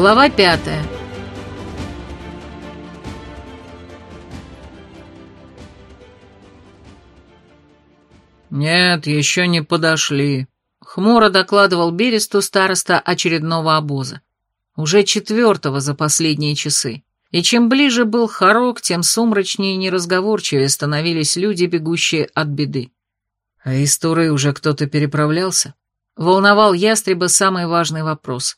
Глава пятая. «Нет, еще не подошли», — хмуро докладывал Бересту староста очередного обоза. Уже четвертого за последние часы. И чем ближе был Харок, тем сумрачнее и неразговорчивее становились люди, бегущие от беды. А из Туры уже кто-то переправлялся? Волновал ястреба самый важный вопрос.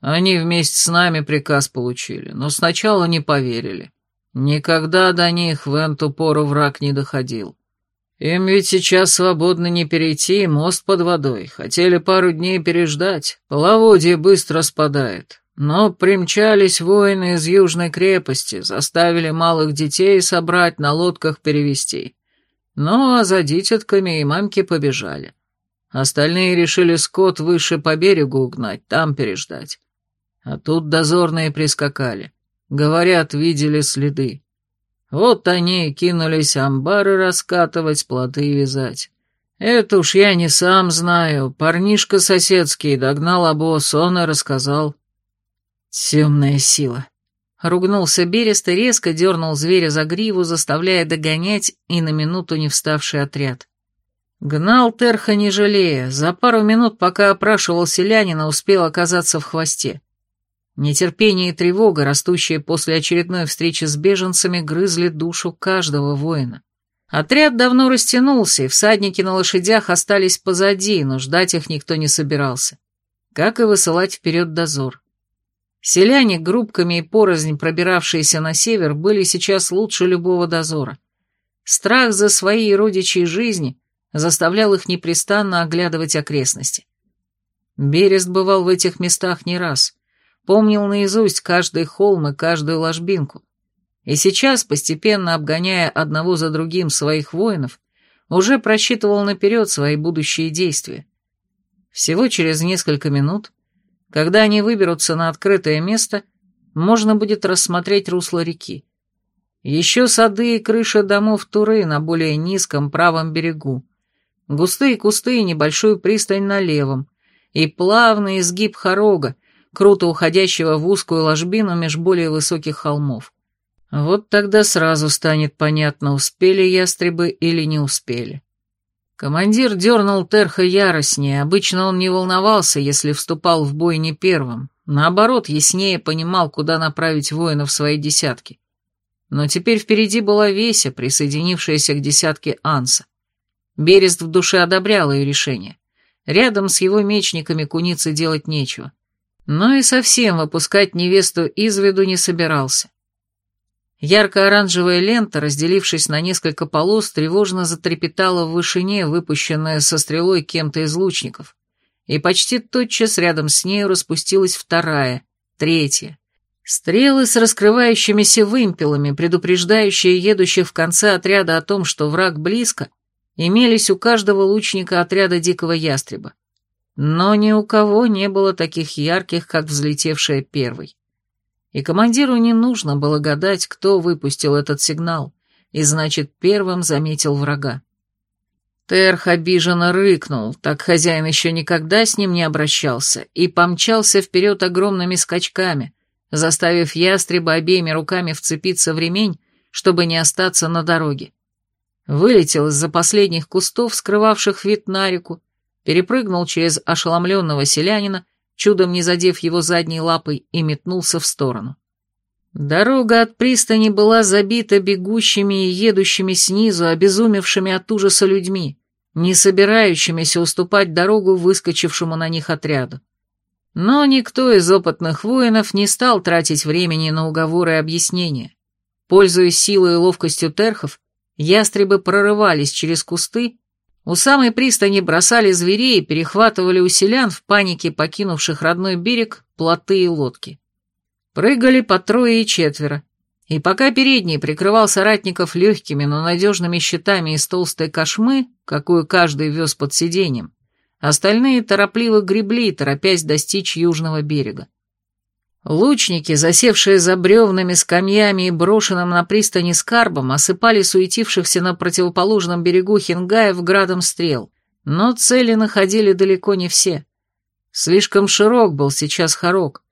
Они вместе с нами приказ получили, но сначала не поверили. Никогда до них в эту пору враг не доходил. Им ведь сейчас свободно не перейти, мост под водой. Хотели пару дней переждать, половодье быстро спадает. Но примчались воины из южной крепости, заставили малых детей собрать, на лодках перевести. Ну, а за дитятками и мамки побежали. Остальные решили скот выше по берегу угнать, там переждать. А тут дозорные прискакали. Говорят, видели следы. Вот они и кинулись амбары раскатывать, плоты вязать. Это уж я не сам знаю. Парнишка соседский догнал обоз, он и рассказал. Темная сила. Ругнулся Берест и резко дернул зверя за гриву, заставляя догонять и на минуту не вставший отряд. Гнал Терха не жалея, за пару минут, пока опрашивал селянина, успел оказаться в хвосте. Нетерпение и тревога, растущие после очередной встречи с беженцами, грызли душу каждого воина. Отряд давно растянулся, и всадники на лошадях остались позади, но ждать их никто не собирался. Как и высылать вперед дозор. Селяне, группками и порознь пробиравшиеся на север, были сейчас лучше любого дозора. Страх за свои родичьи жизни заставлял их непрестанно оглядывать окрестности. Берест бывал в этих местах не раз — помнил наизусть каждый холм и каждую ложбинку. И сейчас, постепенно обгоняя одного за другим своих воинов, уже просчитывал наперед свои будущие действия. Всего через несколько минут, когда они выберутся на открытое место, можно будет рассмотреть русло реки. Еще сады и крыши домов Туры на более низком правом берегу, густые кусты и небольшую пристань на левом, и плавный изгиб хорога, круто уходящего в узкую ложбину меж более высоких холмов. Вот тогда сразу станет понятно, успели ястребы или не успели. Командир дернул Терха яростнее, обычно он не волновался, если вступал в бой не первым, наоборот, яснее понимал, куда направить воинов своей десятки. Но теперь впереди была Веся, присоединившаяся к десятке Анса. Берест в душе одобрял ее решение. Рядом с его мечниками куницы делать нечего но и совсем выпускать невесту из виду не собирался. Ярко-оранжевая лента, разделившись на несколько полос, тревожно затрепетала в вышине, выпущенная со стрелой кем-то из лучников, и почти тотчас рядом с нею распустилась вторая, третья. Стрелы с раскрывающимися вымпелами, предупреждающие едущих в конце отряда о том, что враг близко, имелись у каждого лучника отряда дикого ястреба. Но ни у кого не было таких ярких, как взлетевшая первой. И командиру не нужно было гадать, кто выпустил этот сигнал, и значит, первым заметил врага. Терх обиженно рыкнул, так хозяин еще никогда с ним не обращался, и помчался вперед огромными скачками, заставив ястреба обеими руками вцепиться в ремень, чтобы не остаться на дороге. Вылетел из-за последних кустов, скрывавших вид на реку, перепрыгнул через ошеломленного селянина, чудом не задев его задней лапой, и метнулся в сторону. Дорога от пристани была забита бегущими и едущими снизу, обезумевшими от ужаса людьми, не собирающимися уступать дорогу выскочившему на них отряду. Но никто из опытных воинов не стал тратить времени на уговоры и объяснения. Пользуясь силой и ловкостью терхов, ястребы прорывались через кусты у самой пристани бросали зверей и перехватывали у селян в панике покинувших родной берег плоты и лодки. Прыгали по трое и четверо, и пока передний прикрывал соратников легкими, но надежными щитами из толстой кошмы, какую каждый вез под сиденьем, остальные торопливо гребли, торопясь достичь южного берега. Лучники, засевшие за бревнами, скамьями и брошенным на пристани скарбом, осыпали суетившихся на противоположном берегу хингаев градом стрел, но цели находили далеко не все. Слишком широк был сейчас хорок,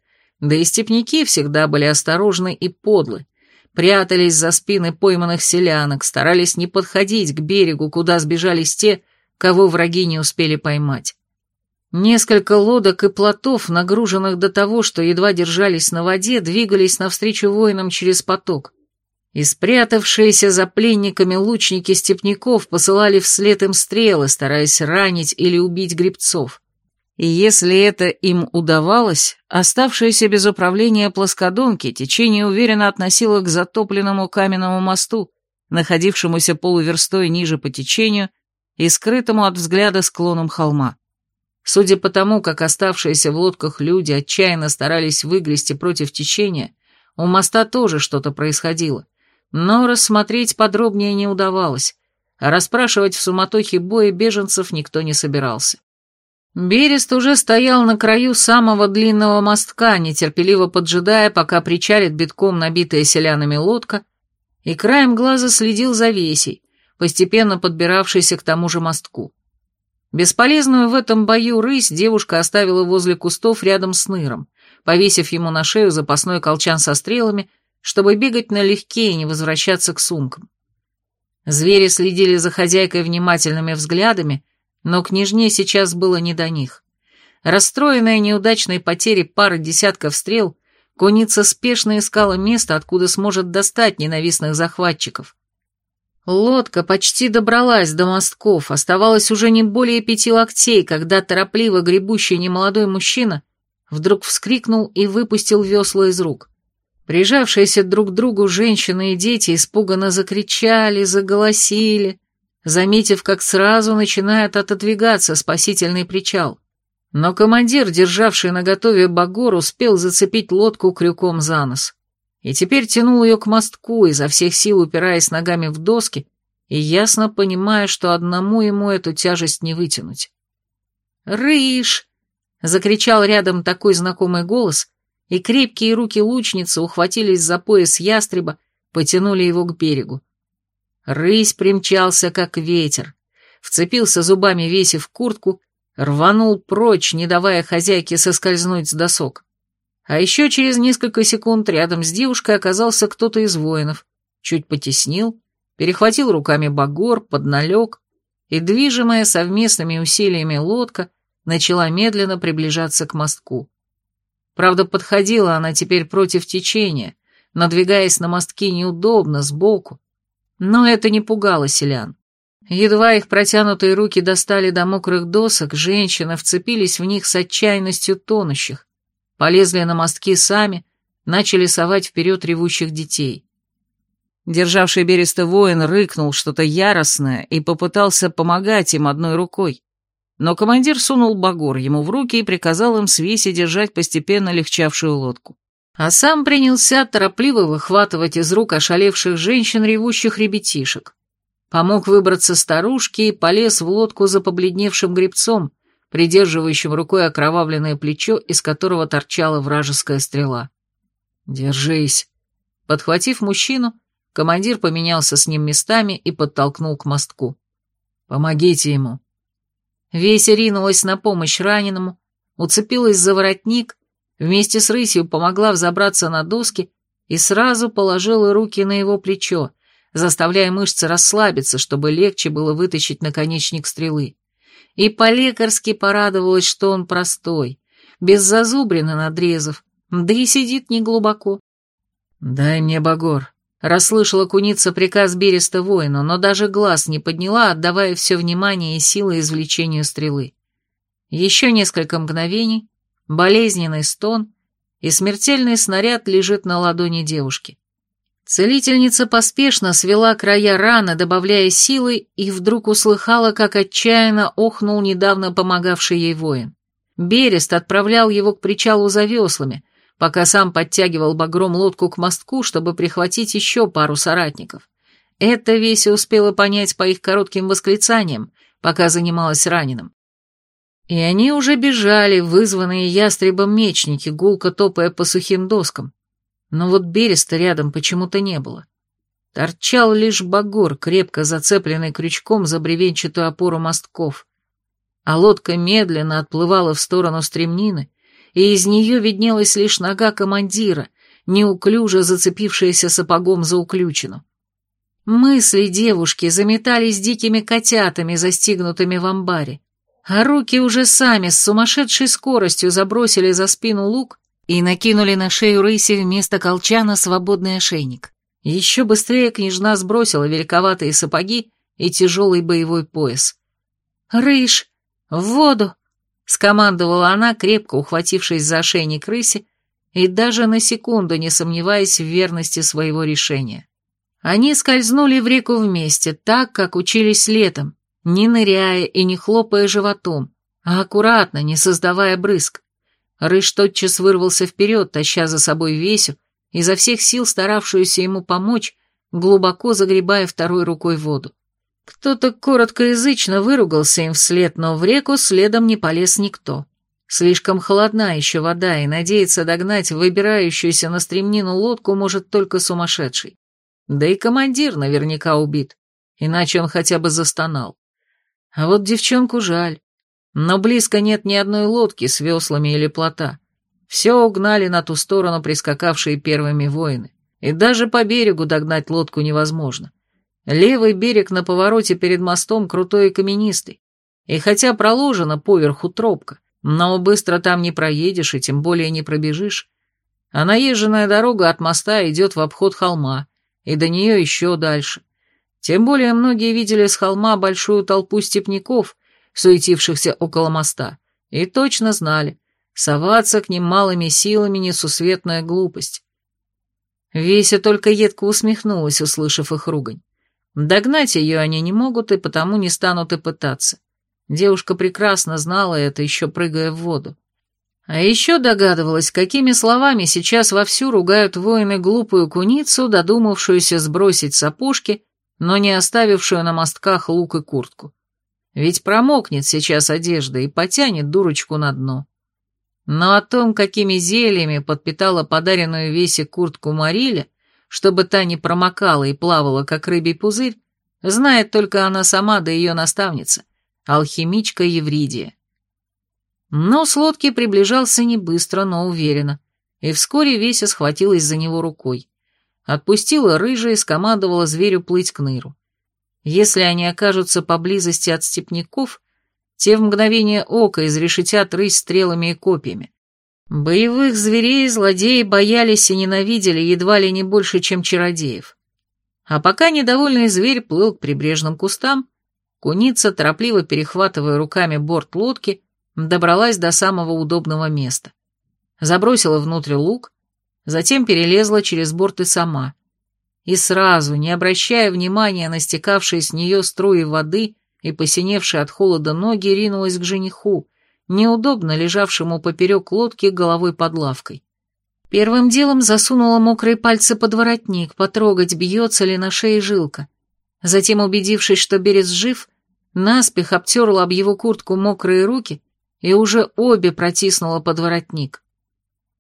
Да и степняки всегда были осторожны и подлы, прятались за спины пойманных селянок, старались не подходить к берегу, куда сбежались те, кого враги не успели поймать. Несколько лодок и плотов, нагруженных до того, что едва держались на воде, двигались навстречу воинам через поток. И спрятавшиеся за пленниками лучники степняков посылали вслед им стрелы, стараясь ранить или убить гребцов. И если это им удавалось, оставшиеся без управления плоскодонки течение уверенно относило к затопленному каменному мосту, находившемуся полуверстой ниже по течению и скрытому от взгляда склоном холма. Судя по тому, как оставшиеся в лодках люди отчаянно старались выгрести против течения, у моста тоже что-то происходило. Но рассмотреть подробнее не удавалось, а расспрашивать в суматохе боя беженцев никто не собирался. Берест уже стоял на краю самого длинного мостка, нетерпеливо поджидая, пока причалит битком набитая селянами лодка, и краем глаза следил за Весей, постепенно подбиравшейся к тому же мостку. Бесполезную в этом бою рысь девушка оставила возле кустов рядом с ныром, повесив ему на шею запасной колчан со стрелами, чтобы бегать налегке и не возвращаться к сумкам. Звери следили за хозяйкой внимательными взглядами, но княжне сейчас было не до них. Расстроенная неудачной потерей пары десятков стрел, куница спешно искала место, откуда сможет достать ненавистных захватчиков. Лодка почти добралась до мостков, оставалось уже не более пяти локтей, когда торопливо гребущий немолодой мужчина вдруг вскрикнул и выпустил весла из рук. Прижавшиеся друг к другу женщины и дети испуганно закричали, заголосили, заметив, как сразу начинает отодвигаться спасительный причал. Но командир, державший наготове багор, успел зацепить лодку крюком за нос и теперь тянул ее к мостку, изо всех сил упираясь ногами в доски и ясно понимая, что одному ему эту тяжесть не вытянуть. «Рыж!» — закричал рядом такой знакомый голос, и крепкие руки лучницы ухватились за пояс ястреба, потянули его к берегу. Рысь примчался, как ветер, вцепился зубами весе в куртку, рванул прочь, не давая хозяйке соскользнуть с досок. А еще через несколько секунд рядом с девушкой оказался кто-то из воинов, чуть потеснил, перехватил руками багор, подналег, и, движимая совместными усилиями лодка, начала медленно приближаться к мостку. Правда, подходила она теперь против течения, надвигаясь на мостки неудобно, сбоку. Но это не пугало селян. Едва их протянутые руки достали до мокрых досок, женщины вцепились в них с отчаянностью тонущих, полезли на мостки сами, начали совать вперед ревущих детей. Державший береста воин рыкнул что-то яростное и попытался помогать им одной рукой. Но командир сунул багор ему в руки и приказал им свеси держать постепенно легчавшую лодку. А сам принялся торопливо выхватывать из рук ошалевших женщин ревущих ребятишек. Помог выбраться старушке и полез в лодку за побледневшим гребцом, придерживающим рукой окровавленное плечо, из которого торчала вражеская стрела. «Держись!» Подхватив мужчину, командир поменялся с ним местами и подтолкнул к мостку. «Помогите ему!» Веся ринулась на помощь раненому, уцепилась за воротник, вместе с рысью помогла взобраться на доски и сразу положила руки на его плечо, заставляя мышцы расслабиться, чтобы легче было вытащить наконечник стрелы и по-лекарски порадовалась, что он простой, без зазубрины надрезов, да и сидит неглубоко. «Дай мне багор», — расслышала куница приказ Береста воину, но даже глаз не подняла, отдавая все внимание и силы извлечению стрелы. Еще несколько мгновений, болезненный стон, и смертельный снаряд лежит на ладони девушки. Целительница поспешно свела края раны, добавляя силы, и вдруг услыхала, как отчаянно охнул недавно помогавший ей воин. Берест отправлял его к причалу за веслами, пока сам подтягивал багром лодку к мостку, чтобы прихватить еще пару соратников. Это Веся успела понять по их коротким восклицаниям, пока занималась раненым. И они уже бежали, вызванные ястребом мечники, гулко топая по сухим доскам. Но вот Береста рядом почему-то не было. Торчал лишь багор, крепко зацепленный крючком за бревенчатую опору мостков. А лодка медленно отплывала в сторону стремнины, и из нее виднелась лишь нога командира, неуклюже зацепившаяся сапогом за уключину. Мысли девушки заметались дикими котятами, застигнутыми в амбаре, а руки уже сами с сумасшедшей скоростью забросили за спину лук и накинули на шею рыси вместо колчана свободный ошейник. Еще быстрее княжна сбросила великоватые сапоги и тяжелый боевой пояс. «Рыж! В воду!» — скомандовала она, крепко ухватившись за ошейник рыси и даже на секунду не сомневаясь в верности своего решения. Они скользнули в реку вместе, так, как учились летом, не ныряя и не хлопая животом, а аккуратно, не создавая брызг. Рыж тотчас вырвался вперед, таща за собой Весю, изо всех сил старавшуюся ему помочь, глубоко загребая второй рукой воду. Кто-то короткоязычно выругался им вслед, но в реку следом не полез никто. Слишком холодна еще вода, и надеяться догнать выбирающуюся на стремнину лодку может только сумасшедший. Да и командир наверняка убит, иначе он хотя бы застонал. А вот девчонку жаль. Но близко нет ни одной лодки с веслами или плота. Все угнали на ту сторону прискакавшие первыми воины. И даже по берегу догнать лодку невозможно. Левый берег на повороте перед мостом крутой и каменистый. И хотя проложена поверху тропка, но быстро там не проедешь и тем более не пробежишь. А наезженная дорога от моста идет в обход холма, и до нее еще дальше. Тем более многие видели с холма большую толпу степняков, суетившихся около моста, и точно знали, соваться к ним малыми силами несусветная глупость. Веся только едко усмехнулась, услышав их ругань. Догнать ее они не могут и потому не станут и пытаться. Девушка прекрасно знала это, еще прыгая в воду. А еще догадывалась, какими словами сейчас вовсю ругают воины глупую куницу, додумавшуюся сбросить сапожки, но не оставившую на мостках лук и куртку. Ведь промокнет сейчас одежда и потянет дурочку на дно. Но о том, какими зельями подпитала подаренную Весе куртку Мариля, чтобы та не промокала и плавала, как рыбий пузырь, знает только она сама да ее наставница, алхимичка Евридия. Но с лодки приближался не быстро, но уверенно, и вскоре Веся схватилась за него рукой. Отпустила рыжая и скомандовала зверю плыть к ныру. Если они окажутся поблизости от степняков, те в мгновение ока изрешетят рысь стрелами и копьями. Боевых зверей злодеи боялись и ненавидели едва ли не больше, чем чародеев. А пока недовольный зверь плыл к прибрежным кустам, куница, торопливо перехватывая руками борт лодки, добралась до самого удобного места. Забросила внутрь лук, затем перелезла через борт и сама. И сразу, не обращая внимания на стекавшие с нее струи воды и посиневшие от холода ноги, ринулась к жениху, неудобно лежавшему поперек лодки головой под лавкой. Первым делом засунула мокрые пальцы под воротник, потрогать, бьется ли на шее жилка. Затем, убедившись, что Берез жив, наспех обтерла об его куртку мокрые руки и уже обе протиснула под воротник.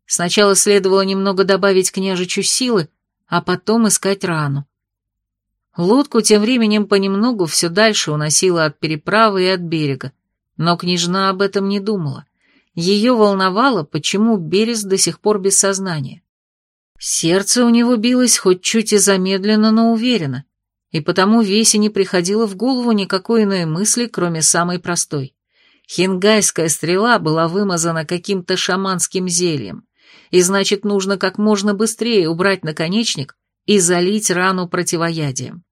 Сначала следовало немного добавить княжичу силы, а потом искать рану. Лодку тем временем понемногу все дальше уносила от переправы и от берега, но княжна об этом не думала. Ее волновало, почему Берез до сих пор без сознания. Сердце у него билось хоть чуть и замедленно, но уверенно, и потому Весе не приходило в голову никакой иной мысли, кроме самой простой. Хингайская стрела была вымазана каким-то шаманским зельем, и значит, нужно как можно быстрее убрать наконечник и залить рану противоядием.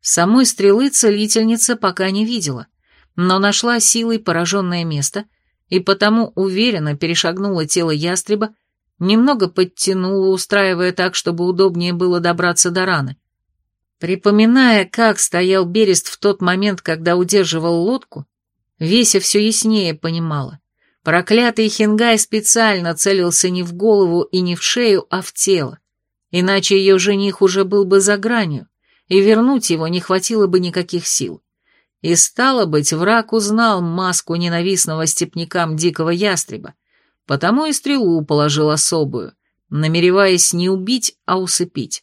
Самой стрелы целительница пока не видела, но нашла силой пораженное место и потому уверенно перешагнула тело ястреба, немного подтянула, устраивая так, чтобы удобнее было добраться до раны. Припоминая, как стоял Берест в тот момент, когда удерживал лодку, Веся все яснее понимала. Проклятый Хингай специально целился не в голову и не в шею, а в тело. Иначе ее жених уже был бы за гранью, и вернуть его не хватило бы никаких сил. И стало быть, враг узнал маску ненавистного степнякам дикого ястреба, потому и стрелу положил особую, намереваясь не убить, а усыпить.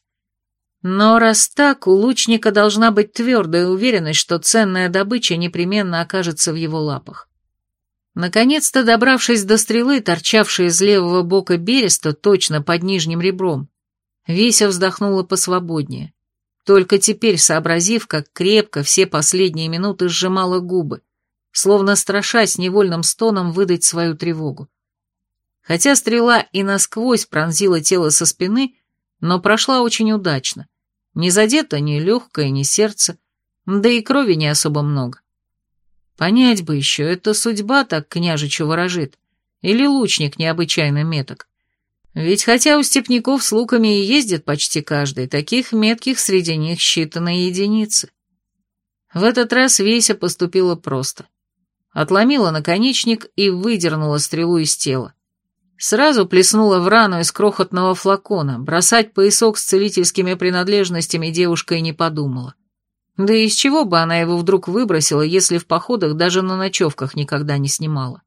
Но раз так, у лучника должна быть твердая уверенность, что ценная добыча непременно окажется в его лапах. Наконец-то, добравшись до стрелы, торчавшей из левого бока береста, точно под нижним ребром, Веся вздохнула посвободнее, только теперь сообразив, как крепко все последние минуты сжимала губы, словно страшась невольным стоном выдать свою тревогу. Хотя стрела и насквозь пронзила тело со спины, но прошла очень удачно. Не задето ни легкое, ни сердце, да и крови не особо много. Понять бы еще, это судьба так княжичу ворожит, или лучник необычайно меток. Ведь хотя у степняков с луками и ездит почти каждый, таких метких среди них считанные единицы. В этот раз Веся поступила просто. Отломила наконечник и выдернула стрелу из тела. Сразу плеснула в рану из крохотного флакона, бросать поясок с целительскими принадлежностями девушка и не подумала. Да и из чего бы она его вдруг выбросила, если в походах даже на ночевках никогда не снимала?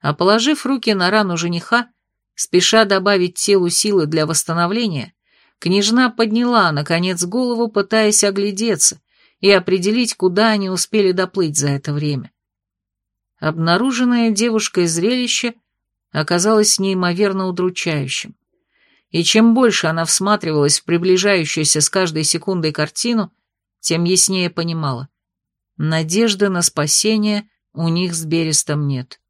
А положив руки на рану жениха, спеша добавить телу силы для восстановления, княжна подняла, наконец, голову, пытаясь оглядеться и определить, куда они успели доплыть за это время. Обнаруженное девушкой зрелище оказалось неимоверно удручающим. И чем больше она всматривалась в приближающуюся с каждой секундой картину, тем яснее понимала. Надежды на спасение у них с Берестом нет.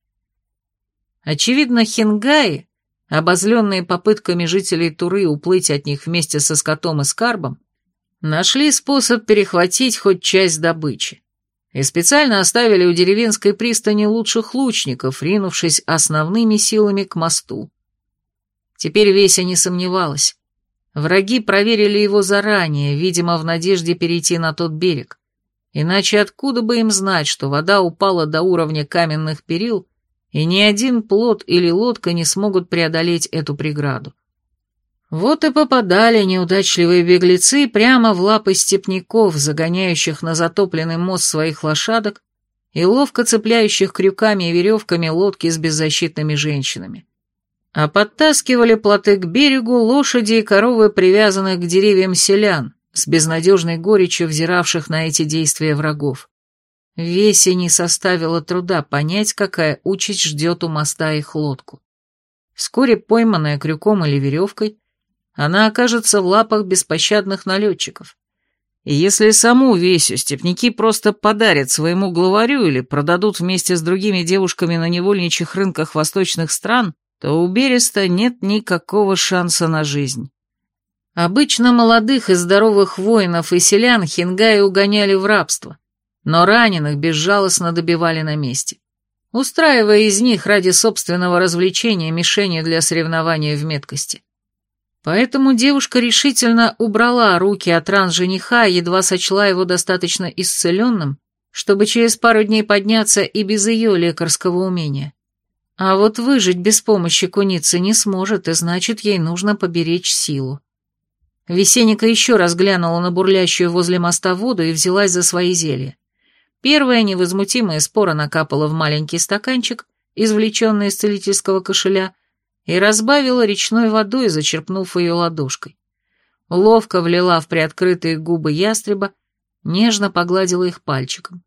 Очевидно, хингаи, обозленные попытками жителей Туры уплыть от них вместе со скотом и скарбом, нашли способ перехватить хоть часть добычи и специально оставили у деревенской пристани лучших лучников, ринувшись основными силами к мосту. Теперь Веся не сомневалась. Враги проверили его заранее, видимо, в надежде перейти на тот берег. Иначе откуда бы им знать, что вода упала до уровня каменных перил, и ни один плот или лодка не смогут преодолеть эту преграду. Вот и попадали неудачливые беглецы прямо в лапы степняков, загоняющих на затопленный мост своих лошадок и ловко цепляющих крюками и веревками лодки с беззащитными женщинами. А подтаскивали плоты к берегу лошади и коровы, привязанных к деревьям селян, с безнадежной горечью взиравших на эти действия врагов. Весе не составило труда понять, какая участь ждет у моста их лодку. Вскоре пойманная крюком или веревкой, она окажется в лапах беспощадных налетчиков. И если саму Весю степняки просто подарят своему главарю или продадут вместе с другими девушками на невольничьих рынках восточных стран, то у Береста нет никакого шанса на жизнь. Обычно молодых и здоровых воинов и селян хингаи угоняли в рабство, но раненых безжалостно добивали на месте, устраивая из них ради собственного развлечения мишени для соревнования в меткости. Поэтому девушка решительно убрала руки от ран жениха, едва сочла его достаточно исцеленным, чтобы через пару дней подняться и без ее лекарского умения. А вот выжить без помощи куницы не сможет, и значит, ей нужно поберечь силу. Весенника еще раз глянула на бурлящую возле моста воду и взялась за свои зелья. Первая невозмутимая спора накапала в маленький стаканчик, извлеченный из целительского кошеля, и разбавила речной водой, зачерпнув ее ладошкой. Ловко влила в приоткрытые губы ястреба, нежно погладила их пальчиком.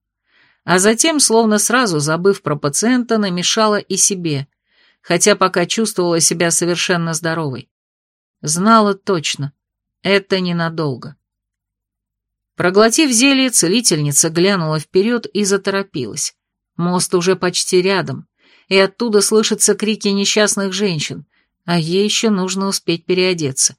А затем, словно сразу забыв про пациента, намешала и себе, хотя пока чувствовала себя совершенно здоровой. Знала точно, это ненадолго. Проглотив зелье, целительница глянула вперед и заторопилась. Мост уже почти рядом, и оттуда слышатся крики несчастных женщин, а ей еще нужно успеть переодеться.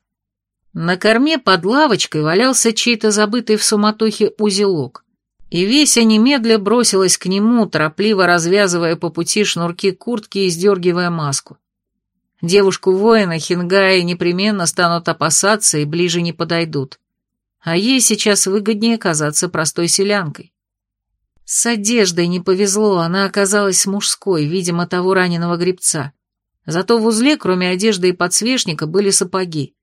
На корме под лавочкой валялся чей-то забытый в суматохе узелок, и Веся немедля бросилась к нему, торопливо развязывая по пути шнурки куртки и сдергивая маску. Девушку-воина Хингаи непременно станут опасаться и ближе не подойдут, а ей сейчас выгоднее казаться простой селянкой. С одеждой не повезло, она оказалась мужской, видимо, того раненого гребца. Зато в узле, кроме одежды и подсвечника, были сапоги.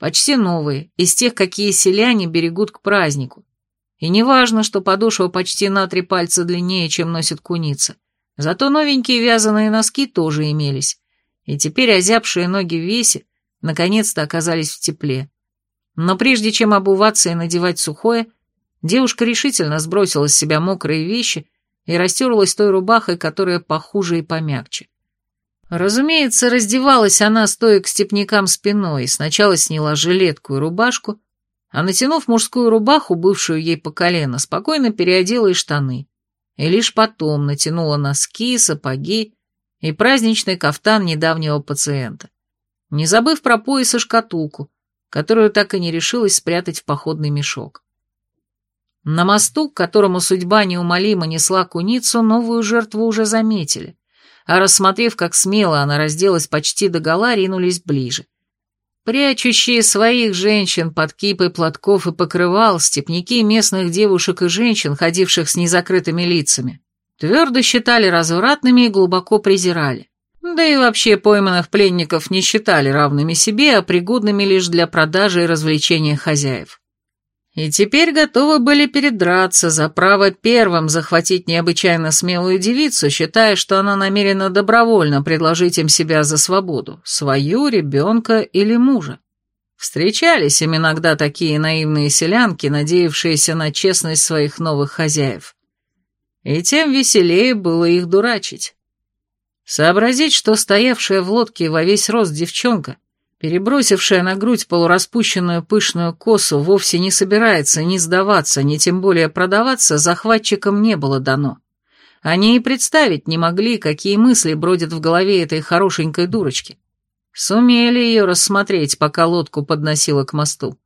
Почти новые, из тех, какие селяне берегут к празднику. И не важно, что подошва почти на три пальца длиннее, чем носит куница. Зато новенькие вязаные носки тоже имелись. И теперь озябшие ноги в весе наконец-то оказались в тепле. Но прежде чем обуваться и надевать сухое, Девушка решительно сбросила с себя мокрые вещи и растерлась той рубахой, которая похуже и помягче. Разумеется, раздевалась она, стоя к степнякам спиной, сначала сняла жилетку и рубашку, а натянув мужскую рубаху, бывшую ей по колено, спокойно переодела и штаны, и лишь потом натянула носки, сапоги и праздничный кафтан недавнего пациента, не забыв про пояс и шкатулку, которую так и не решилась спрятать в походный мешок. На мосту, к которому судьба неумолимо несла куницу, новую жертву уже заметили, а рассмотрев, как смело она разделась почти до гола, ринулись ближе. Прячущие своих женщин под кипой платков и покрывал, степняки местных девушек и женщин, ходивших с незакрытыми лицами, твердо считали развратными и глубоко презирали. Да и вообще пойманных пленников не считали равными себе, а пригодными лишь для продажи и развлечения хозяев и теперь готовы были передраться за право первым захватить необычайно смелую девицу, считая, что она намерена добровольно предложить им себя за свободу, свою, ребенка или мужа. Встречались им иногда такие наивные селянки, надеявшиеся на честность своих новых хозяев. И тем веселее было их дурачить. Сообразить, что стоявшая в лодке во весь рост девчонка перебросившая на грудь полураспущенную пышную косу, вовсе не собирается ни сдаваться, ни тем более продаваться, захватчикам не было дано. Они и представить не могли, какие мысли бродят в голове этой хорошенькой дурочки. Сумели ее рассмотреть, пока лодку подносила к мосту.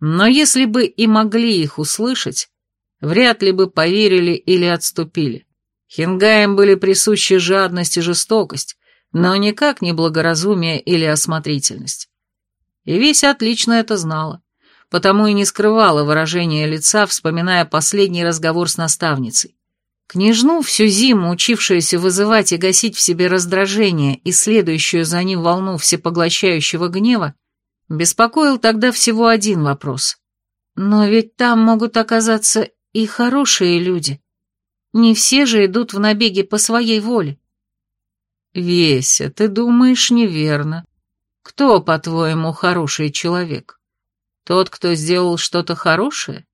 Но если бы и могли их услышать, вряд ли бы поверили или отступили. Хингаям были присущи жадность и жестокость, но никак не благоразумие или осмотрительность. И Весь отлично это знала, потому и не скрывала выражения лица, вспоминая последний разговор с наставницей. Княжну, всю зиму учившуюся вызывать и гасить в себе раздражение и следующую за ним волну всепоглощающего гнева, беспокоил тогда всего один вопрос. Но ведь там могут оказаться и хорошие люди. Не все же идут в набеги по своей воле. «Веся, ты думаешь неверно. Кто, по-твоему, хороший человек? Тот, кто сделал что-то хорошее?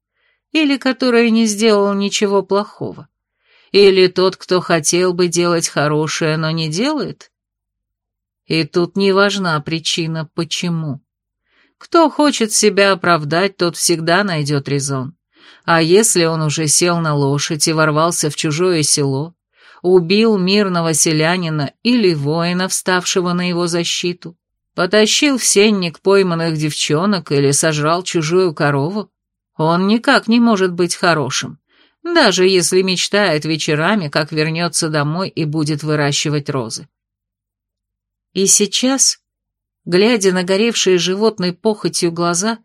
Или который не сделал ничего плохого? Или тот, кто хотел бы делать хорошее, но не делает? И тут не важна причина, почему. Кто хочет себя оправдать, тот всегда найдет резон. А если он уже сел на лошадь и ворвался в чужое село, убил мирного селянина или воина, вставшего на его защиту, потащил в сенник пойманных девчонок или сожрал чужую корову, он никак не может быть хорошим, даже если мечтает вечерами, как вернется домой и будет выращивать розы. И сейчас, глядя на горевшие животной похотью глаза,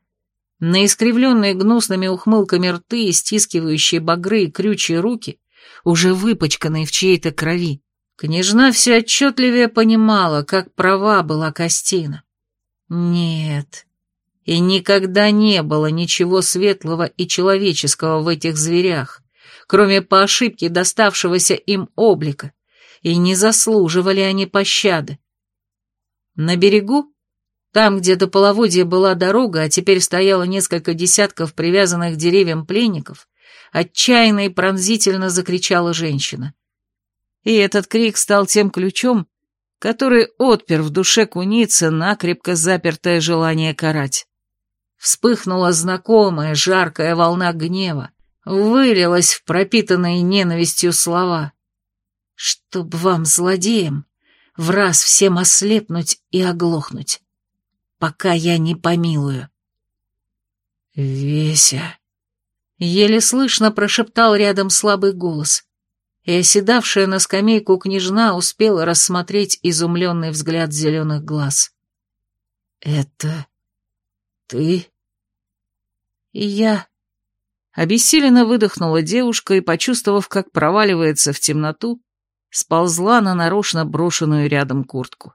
на искривленные гнусными ухмылками рты и стискивающие багры и крючьи руки, уже выпачканной в чьей-то крови. Княжна все отчетливее понимала, как права была Костина. Нет, и никогда не было ничего светлого и человеческого в этих зверях, кроме по ошибке доставшегося им облика, и не заслуживали они пощады. На берегу, там, где до половодья была дорога, а теперь стояло несколько десятков привязанных деревьям пленников, отчаянно и пронзительно закричала женщина. И этот крик стал тем ключом, который отпер в душе куницы накрепко запертое желание карать. Вспыхнула знакомая жаркая волна гнева, вылилась в пропитанные ненавистью слова. «Чтоб вам, злодеям, в раз всем ослепнуть и оглохнуть, пока я не помилую». «Веся», Еле слышно прошептал рядом слабый голос, и оседавшая на скамейку княжна успела рассмотреть изумленный взгляд зеленых глаз. «Это ты?» «И я...» Обессиленно выдохнула девушка и, почувствовав, как проваливается в темноту, сползла на нарочно брошенную рядом куртку.